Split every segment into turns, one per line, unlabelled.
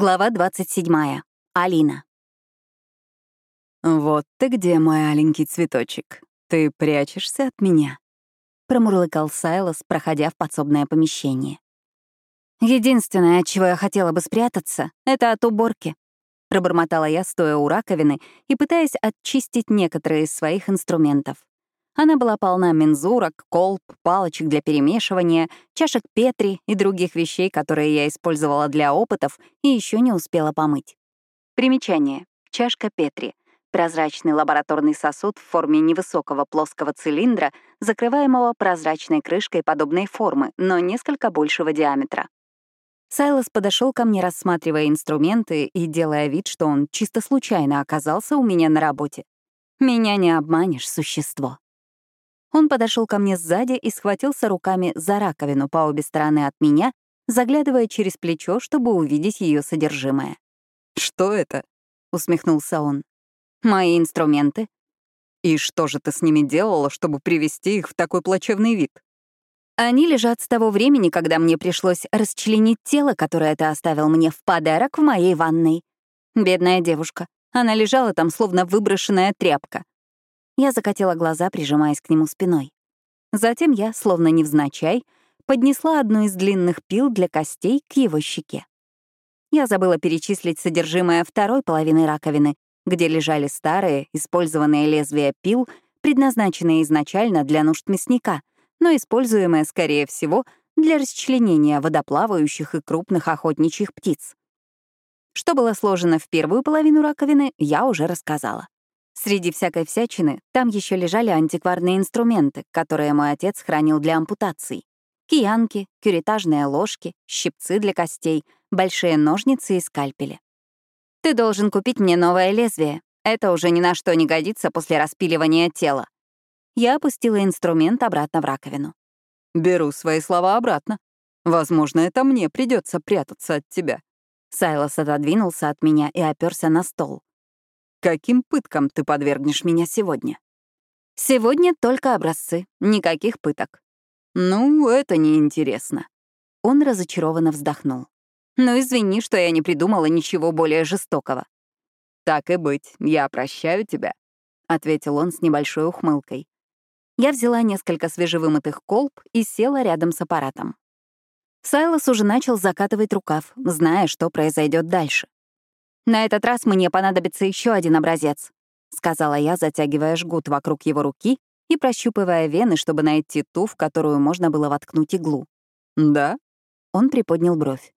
Глава 27. Алина.
«Вот ты где, мой аленький цветочек. Ты прячешься от меня?» — промурлыкал Сайлос, проходя в подсобное помещение.
«Единственное, от чего я хотела бы спрятаться, — это от уборки», — пробормотала я, стоя у раковины и пытаясь очистить некоторые из своих инструментов. Она была полна мензурок, колб, палочек для перемешивания, чашек Петри и других вещей, которые я использовала для опытов и еще не успела помыть. Примечание. Чашка Петри — прозрачный лабораторный сосуд в форме невысокого плоского цилиндра, закрываемого прозрачной крышкой подобной формы, но несколько большего диаметра. Сайлос подошел ко мне, рассматривая инструменты и делая вид, что он чисто случайно оказался у меня на работе. Меня не обманешь, существо. Он подошел ко мне сзади и схватился руками за раковину по обе стороны от меня, заглядывая через плечо, чтобы увидеть ее содержимое.
«Что это?» — усмехнулся он.
«Мои инструменты».
«И что же ты с ними делала, чтобы привести их в такой плачевный вид?»
«Они лежат с того времени, когда мне пришлось расчленить тело, которое ты оставил мне в подарок в моей ванной. Бедная девушка. Она лежала там, словно выброшенная тряпка. Я закатила глаза, прижимаясь к нему спиной. Затем я, словно невзначай, поднесла одну из длинных пил для костей к его щеке. Я забыла перечислить содержимое второй половины раковины, где лежали старые, использованные лезвия пил, предназначенные изначально для нужд мясника, но используемые, скорее всего, для расчленения водоплавающих и крупных охотничьих птиц. Что было сложено в первую половину раковины, я уже рассказала. Среди всякой всячины там еще лежали антикварные инструменты, которые мой отец хранил для ампутаций. Киянки, кюритажные ложки, щипцы для костей, большие ножницы и скальпели. «Ты должен купить мне новое лезвие. Это уже ни на что не годится после распиливания тела». Я опустила инструмент обратно в раковину.
«Беру свои слова обратно. Возможно, это мне придется прятаться от тебя».
Сайлос отодвинулся от меня и оперся на стол.
Каким пыткам ты подвергнешь меня сегодня?
Сегодня только образцы, никаких пыток.
Ну, это неинтересно.
Он разочарованно вздохнул. Ну, извини, что я не придумала ничего более жестокого.
Так и быть, я прощаю тебя, ответил он с небольшой ухмылкой.
Я взяла несколько свежевымытых колб и села рядом с аппаратом. Сайлос уже начал закатывать рукав, зная, что произойдет дальше. «На этот раз мне понадобится еще один образец», — сказала я, затягивая жгут вокруг его руки и прощупывая вены, чтобы найти ту, в которую можно было воткнуть иглу.
«Да?»
Он приподнял бровь.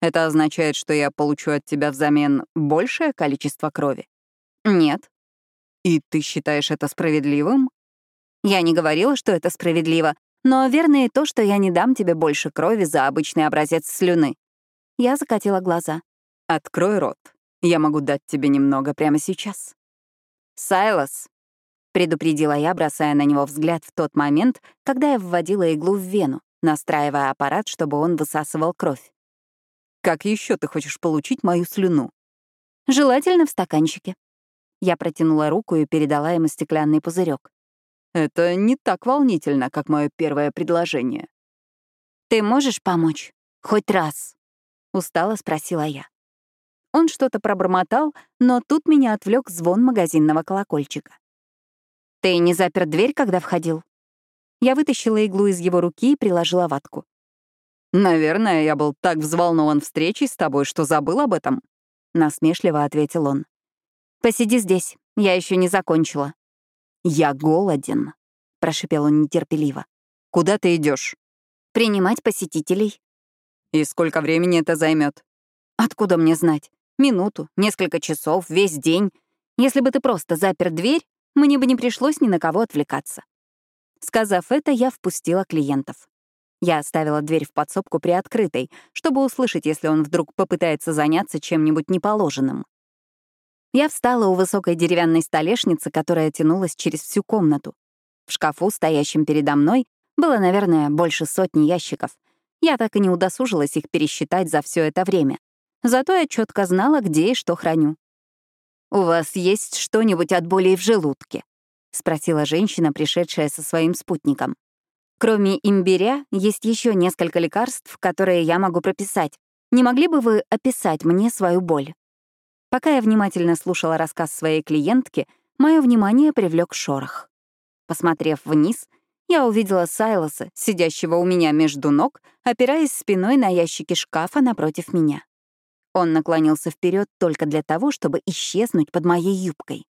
«Это означает, что я получу от тебя взамен большее количество крови?»
«Нет».
«И ты считаешь это справедливым?»
«Я не говорила, что это справедливо, но верно и то, что я не дам тебе больше крови за обычный образец слюны». Я закатила глаза.
«Открой рот», я могу дать тебе немного прямо сейчас.
Сайлос, предупредила я, бросая на него взгляд в тот момент, когда я вводила иглу в вену, настраивая аппарат, чтобы он высасывал кровь.
Как еще ты хочешь получить мою слюну?
Желательно в стаканчике. Я протянула руку и передала ему стеклянный пузырек.
Это не так волнительно, как мое первое предложение.
Ты можешь помочь? Хоть раз? Устало спросила я. Он что-то пробормотал, но тут меня отвлек звон магазинного колокольчика. «Ты не запер дверь, когда входил?» Я вытащила иглу из его руки и приложила ватку.
«Наверное, я был так взволнован встречей с тобой, что забыл об этом», — насмешливо ответил он.
«Посиди здесь, я еще не закончила».
«Я голоден», — прошипел он нетерпеливо. «Куда ты идешь?
«Принимать посетителей».
«И сколько времени это займет?
«Откуда мне знать? Минуту, несколько часов, весь день. Если бы ты просто запер дверь, мне бы не пришлось ни на кого отвлекаться. Сказав это, я впустила клиентов. Я оставила дверь в подсобку приоткрытой, чтобы услышать, если он вдруг попытается заняться чем-нибудь неположенным. Я встала у высокой деревянной столешницы, которая тянулась через всю комнату. В шкафу, стоящем передо мной, было, наверное, больше сотни ящиков. Я так и не удосужилась их пересчитать за все это время. Зато я четко знала, где и что храню. «У вас есть что-нибудь от боли в желудке?» — спросила женщина, пришедшая со своим спутником. «Кроме имбиря, есть еще несколько лекарств, которые я могу прописать. Не могли бы вы описать мне свою боль? Пока я внимательно слушала рассказ своей клиентки, мое внимание привлек шорох. Посмотрев вниз, я увидела Сайлоса, сидящего у меня между ног, опираясь спиной на ящики шкафа напротив меня. Он наклонился вперед только для того, чтобы исчезнуть под моей юбкой.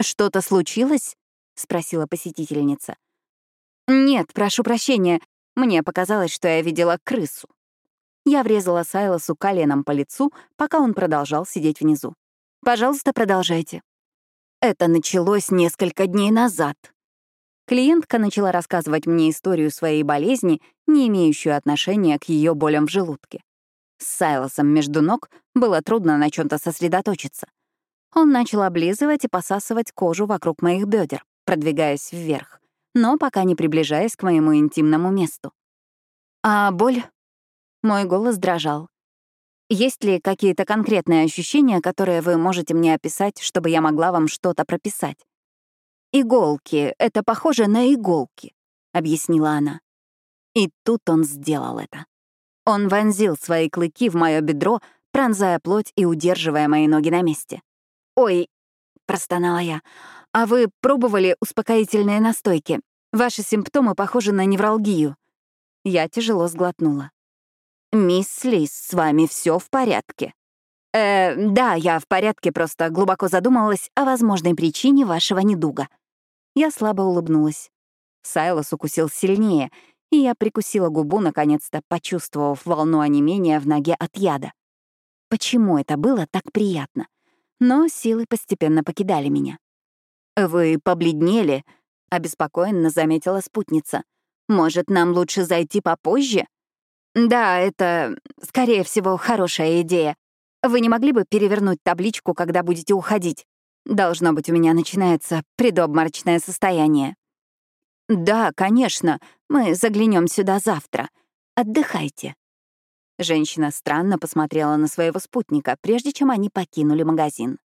«Что-то случилось?» — спросила посетительница. «Нет, прошу прощения. Мне показалось, что я видела крысу». Я врезала Сайлосу коленом по лицу, пока он продолжал сидеть внизу. «Пожалуйста, продолжайте». Это началось несколько дней назад. Клиентка начала рассказывать мне историю своей болезни, не имеющую отношения к ее болям в желудке. С Сайлосом между ног было трудно на чем то сосредоточиться. Он начал облизывать и посасывать кожу вокруг моих бедер, продвигаясь вверх, но пока не приближаясь к моему интимному месту. А боль мой голос дрожал. Есть ли какие-то конкретные ощущения, которые вы можете мне описать, чтобы я могла вам что-то прописать? «Иголки — это похоже на иголки», — объяснила она. И тут он сделал это. Он вонзил свои клыки в мое бедро, пронзая плоть и удерживая мои ноги на месте. «Ой», — простонала я, — «а вы пробовали успокоительные настойки? Ваши симптомы похожи на невралгию». Я тяжело сглотнула. «Мисс Лис, с вами все в порядке?» «Э, да, я в порядке, просто глубоко задумалась о возможной причине вашего недуга». Я слабо улыбнулась. Сайлос укусил сильнее, и я прикусила губу, наконец-то почувствовав волну онемения в ноге от яда. Почему это было так приятно? Но силы постепенно покидали меня. «Вы побледнели», — обеспокоенно заметила спутница. «Может, нам лучше зайти попозже?» Да, это, скорее всего, хорошая идея. Вы не могли бы перевернуть табличку, когда будете уходить? Должно быть, у меня начинается предобморочное состояние. Да, конечно, мы заглянем сюда завтра. Отдыхайте. Женщина странно посмотрела на своего спутника, прежде чем они покинули магазин.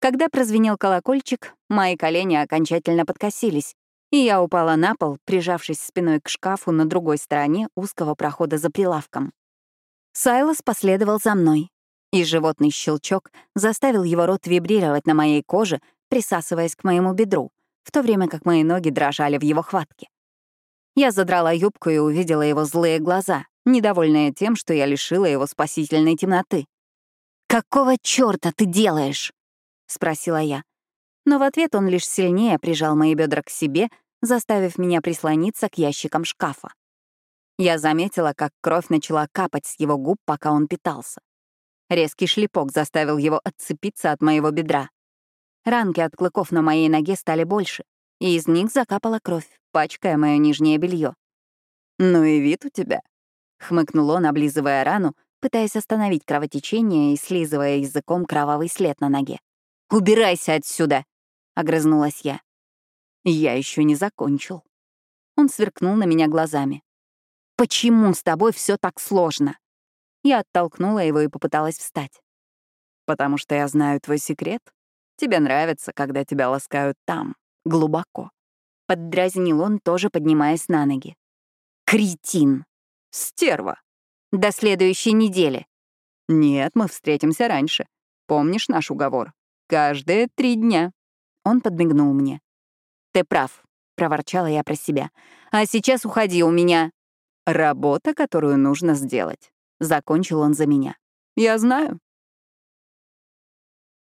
Когда прозвенел колокольчик, мои колени окончательно подкосились, и я упала на пол, прижавшись спиной к шкафу на другой стороне узкого прохода за прилавком. Сайлос последовал за мной, и животный щелчок заставил его рот вибрировать на моей коже, присасываясь к моему бедру, в то время как мои ноги дрожали в его хватке. Я задрала юбку и увидела его злые глаза, недовольные тем, что я лишила его спасительной темноты. «Какого чёрта ты делаешь?» — спросила я. Но в ответ он лишь сильнее прижал мои бедра к себе, заставив меня прислониться к ящикам шкафа. Я заметила, как кровь начала капать с его губ, пока он питался. Резкий шлепок заставил его отцепиться от моего бедра. Ранки от клыков на моей ноге стали больше, и из них закапала кровь, пачкая мое нижнее белье. «Ну и вид у тебя», — хмыкнул он, облизывая рану, пытаясь остановить кровотечение и слизывая языком кровавый след на ноге. «Убирайся отсюда!» — огрызнулась я. Я еще не закончил. Он сверкнул на меня глазами. «Почему с тобой все так сложно?» Я оттолкнула его и попыталась встать. «Потому что я знаю твой секрет. Тебе нравится, когда тебя ласкают там, глубоко». Поддразнил он, тоже поднимаясь на ноги. «Кретин! Стерва! До следующей недели!» «Нет, мы встретимся раньше. Помнишь наш уговор? Каждые три дня». Он подмигнул мне. «Ты прав», — проворчала я про себя. «А сейчас уходи, у меня...» «Работа, которую нужно сделать», — закончил он за меня. «Я знаю.